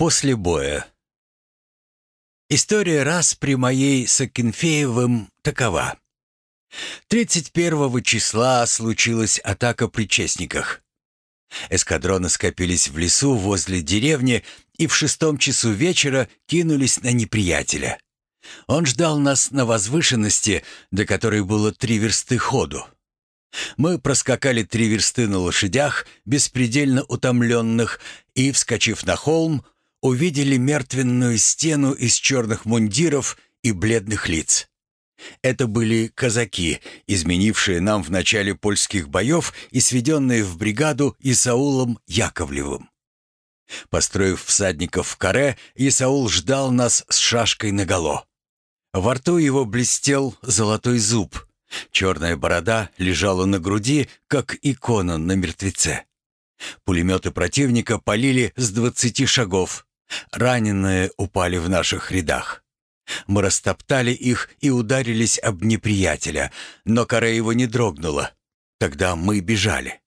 После боя. История раз при моей с Акинфеевым такова. 31 числа случилась атака при Честниках. Эскадроны скопились в лесу возле деревни и в шестом часу вечера кинулись на неприятеля. Он ждал нас на возвышенности, до которой было три версты ходу. Мы проскакали три версты на лошадях, беспредельно утомленных, и, вскочив на холм, увидели мертвенную стену из черных мундиров и бледных лиц. Это были казаки, изменившие нам в начале польских боев и сведенные в бригаду Исаулом Яковлевым. Построив всадников в каре, Исаул ждал нас с шашкой наголо. Во рту его блестел золотой зуб. Черная борода лежала на груди, как икона на мертвеце. Пулеметы противника полили с двадцати шагов. Раненые упали в наших рядах. Мы растоптали их и ударились об неприятеля, но коре его не дрогнула. Тогда мы бежали.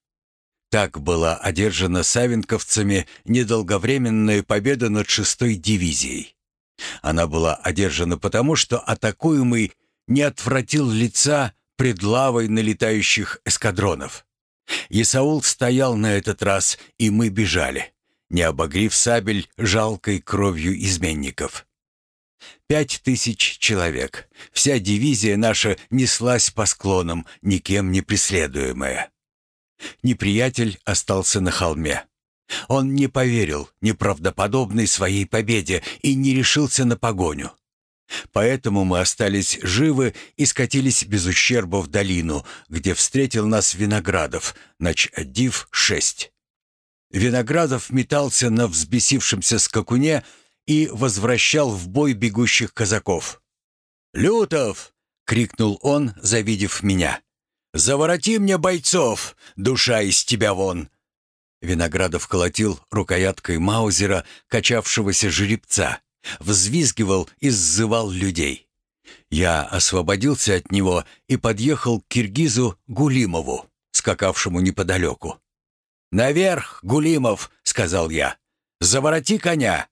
Так была одержана савенковцами недолговременная победа над шестой дивизией. Она была одержана потому, что атакуемый не отвратил лица пред лавой налетающих эскадронов. Исаул стоял на этот раз, и мы бежали, не обогрив сабель жалкой кровью изменников. Пять тысяч человек. Вся дивизия наша неслась по склонам, никем не преследуемая. Неприятель остался на холме. Он не поверил неправдоподобной своей победе и не решился на погоню. Поэтому мы остались живы и скатились без ущерба в долину, где встретил нас Виноградов, начадив шесть. Виноградов метался на взбесившемся скакуне и возвращал в бой бегущих казаков. «Лютов!» — крикнул он, завидев меня. «Завороти мне бойцов, душа из тебя вон!» Виноградов колотил рукояткой маузера, качавшегося жеребца, взвизгивал и сзывал людей. Я освободился от него и подъехал к киргизу Гулимову, скакавшему неподалеку. «Наверх, Гулимов!» — сказал я. «Завороти коня!»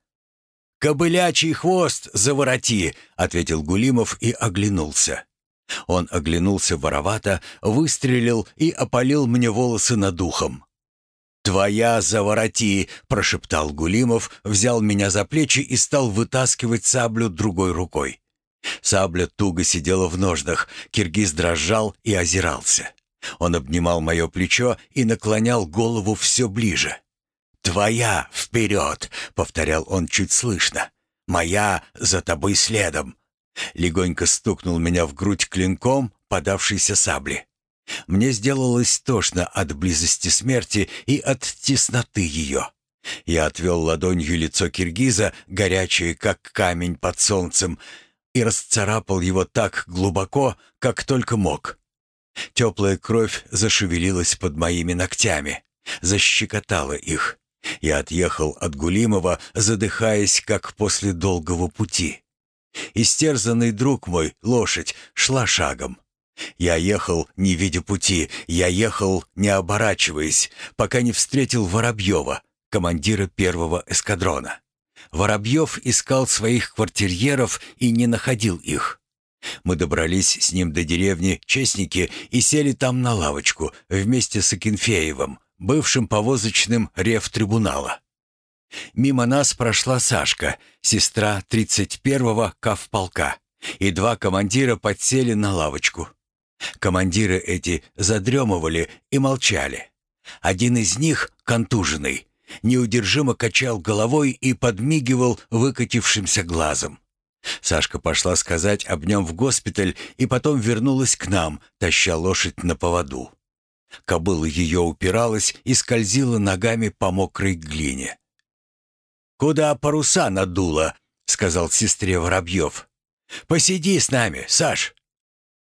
«Кобылячий хвост завороти!» — ответил Гулимов и оглянулся. Он оглянулся воровато, выстрелил и опалил мне волосы над ухом. «Твоя завороти!» — прошептал Гулимов, взял меня за плечи и стал вытаскивать саблю другой рукой. Сабля туго сидела в ножнах, киргиз дрожал и озирался. Он обнимал мое плечо и наклонял голову все ближе. «Твоя вперед!» — повторял он чуть слышно. «Моя за тобой следом!» Легонько стукнул меня в грудь клинком, подавшейся сабли. Мне сделалось тошно от близости смерти и от тесноты ее. Я отвел ладонью лицо киргиза, горячее, как камень под солнцем, и расцарапал его так глубоко, как только мог. Теплая кровь зашевелилась под моими ногтями, защекотала их. Я отъехал от Гулимова, задыхаясь, как после долгого пути. Истерзанный друг мой, лошадь, шла шагом. Я ехал, не видя пути, я ехал, не оборачиваясь, пока не встретил Воробьева, командира первого эскадрона. Воробьев искал своих квартирьеров и не находил их. Мы добрались с ним до деревни Честники и сели там на лавочку вместе с Акинфеевым, бывшим повозочным рев-трибунала. Мимо нас прошла Сашка, сестра 31-го кавполка, и два командира подсели на лавочку. Командиры эти задремывали и молчали. Один из них, контуженный, неудержимо качал головой и подмигивал выкатившимся глазом. Сашка пошла сказать об нем в госпиталь и потом вернулась к нам, таща лошадь на поводу. Кобыла ее упиралась и скользила ногами по мокрой глине. «Куда паруса надуло?» — сказал сестре Воробьев. «Посиди с нами, Саш».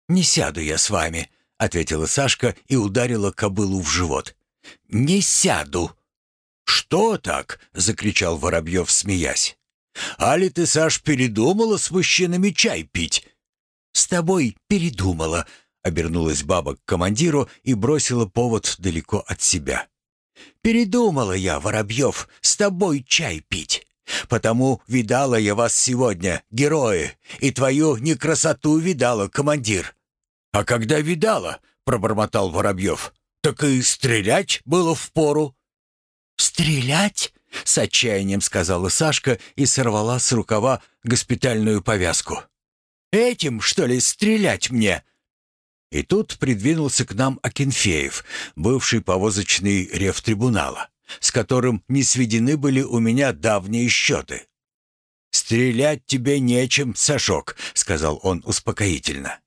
«Не сяду я с вами», — ответила Сашка и ударила кобылу в живот. «Не сяду». «Что так?» — закричал Воробьев, смеясь. «Али ты, Саш, передумала с мужчинами чай пить?» «С тобой передумала», — обернулась баба к командиру и бросила повод далеко от себя. «Передумала я, Воробьев, с тобой чай пить. Потому видала я вас сегодня, герои, и твою некрасоту видала, командир». «А когда видала?» — пробормотал Воробьев. «Так и стрелять было впору». «Стрелять?» — с отчаянием сказала Сашка и сорвала с рукава госпитальную повязку. «Этим, что ли, стрелять мне?» И тут придвинулся к нам Акинфеев, бывший повозочный рефтрибунала, с которым не сведены были у меня давние счеты. «Стрелять тебе нечем, Сашок», — сказал он успокоительно.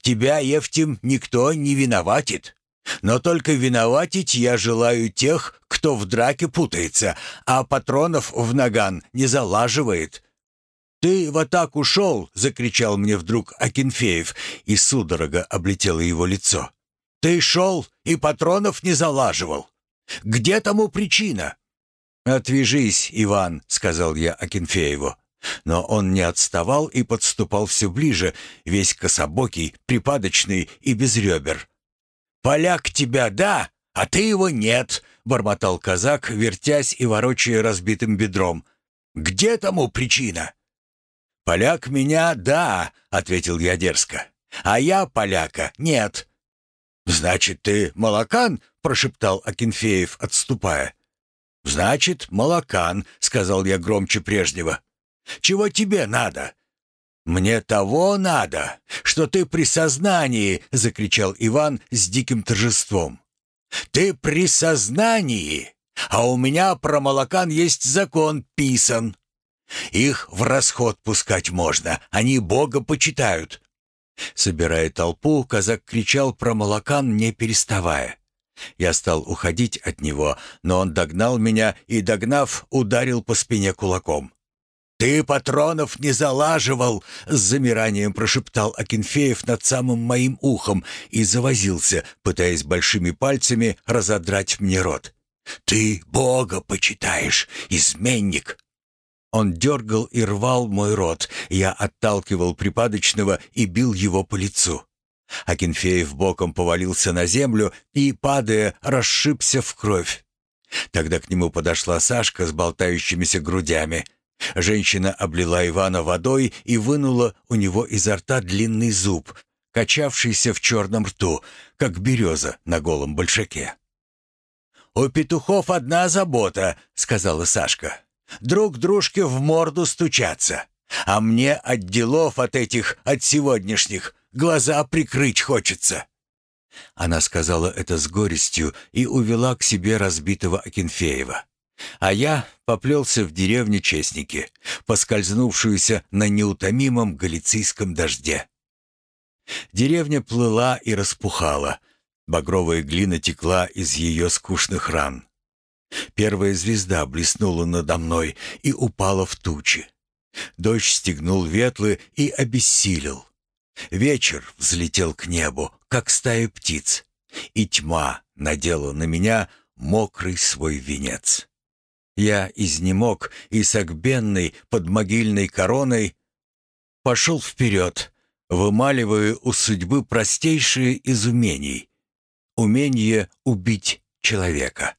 «Тебя, Евтим, никто не виноватит. Но только виноватить я желаю тех, кто в драке путается, а патронов в наган не залаживает. «Ты в атаку шел!» — закричал мне вдруг Акинфеев, и судорога облетело его лицо. «Ты шел и патронов не залаживал! Где тому причина?» «Отвяжись, Иван», — сказал я Акинфееву. Но он не отставал и подступал все ближе, весь кособокий, припадочный и без ребер. «Поляк тебя, да, а ты его нет», — бормотал казак, вертясь и ворочая разбитым бедром. «Где тому причина?» «Поляк меня, да», — ответил я дерзко. «А я поляка, нет». «Значит, ты молокан?» — прошептал Акинфеев, отступая. «Значит, молокан», — сказал я громче прежнего. «Чего тебе надо?» «Мне того надо, что ты при сознании!» — закричал Иван с диким торжеством. «Ты при сознании! А у меня про молокан есть закон писан. Их в расход пускать можно, они Бога почитают». Собирая толпу, казак кричал про молокан, не переставая. Я стал уходить от него, но он догнал меня и, догнав, ударил по спине кулаком. «Ты патронов не залаживал!» — с замиранием прошептал Акинфеев над самым моим ухом и завозился, пытаясь большими пальцами разодрать мне рот. «Ты Бога почитаешь, изменник!» Он дергал и рвал мой рот, я отталкивал припадочного и бил его по лицу. Акинфеев боком повалился на землю и, падая, расшибся в кровь. Тогда к нему подошла Сашка с болтающимися грудями. Женщина облила Ивана водой и вынула у него изо рта длинный зуб, качавшийся в черном рту, как береза на голом большаке. «У петухов одна забота», — сказала Сашка. «Друг дружке в морду стучаться. А мне от делов от этих, от сегодняшних, глаза прикрыть хочется». Она сказала это с горестью и увела к себе разбитого Акинфеева. А я поплелся в деревню Честники, поскользнувшуюся на неутомимом галицийском дожде. Деревня плыла и распухала, багровая глина текла из ее скучных ран. Первая звезда блеснула надо мной и упала в тучи. Дождь стегнул ветлы и обессилел. Вечер взлетел к небу, как стая птиц, и тьма надела на меня мокрый свой венец. Я изнемог и согбенный под могильной короной пошел вперед, вымаливая у судьбы простейшие из умений — умение убить человека.